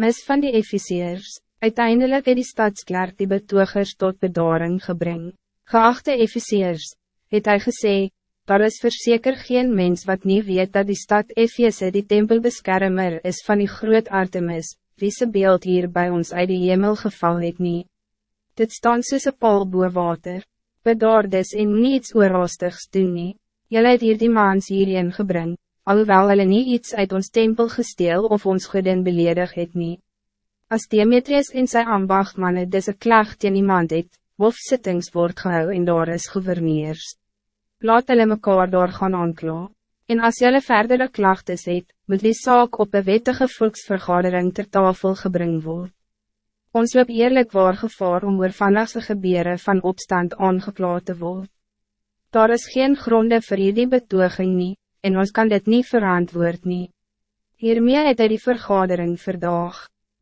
Mis van die Efesiërs, uiteindelijk het die stadsklerk die betogers tot bedaring gebring. Geachte Efesiërs, het hy gesê, daar is verzeker geen mens wat niet weet dat die stad Efeze die tempelbeskermer is van die groot Artemis, wie se beeld hier bij ons uit die hemel geval het nie. Dit staan soos een paal boe water, bedaardes en niets oorhaastigs doen nie, jylle het hier die maans hierheen gebring, alhoewel hulle nie iets uit ons tempel gesteel of ons godin beledig het nie. As Demetrius en sy ambachtmanne dis een klag teen iemand het, hofsittings word gehou en daar is gouverneurs. Laat hulle mekaar daar gaan aankla. En as jylle verdere klagtes het, moet die saak op een wettige volksvergadering ter tafel gebring word. Ons loop eerlijk waar gevaar om oor vandagse gebeuren van opstand aangeklaad te word. Daar is geen gronde vir hierdie betoging nie, en ons kan dit niet verantwoord nie. Hiermee het hy die vergadering verdaag.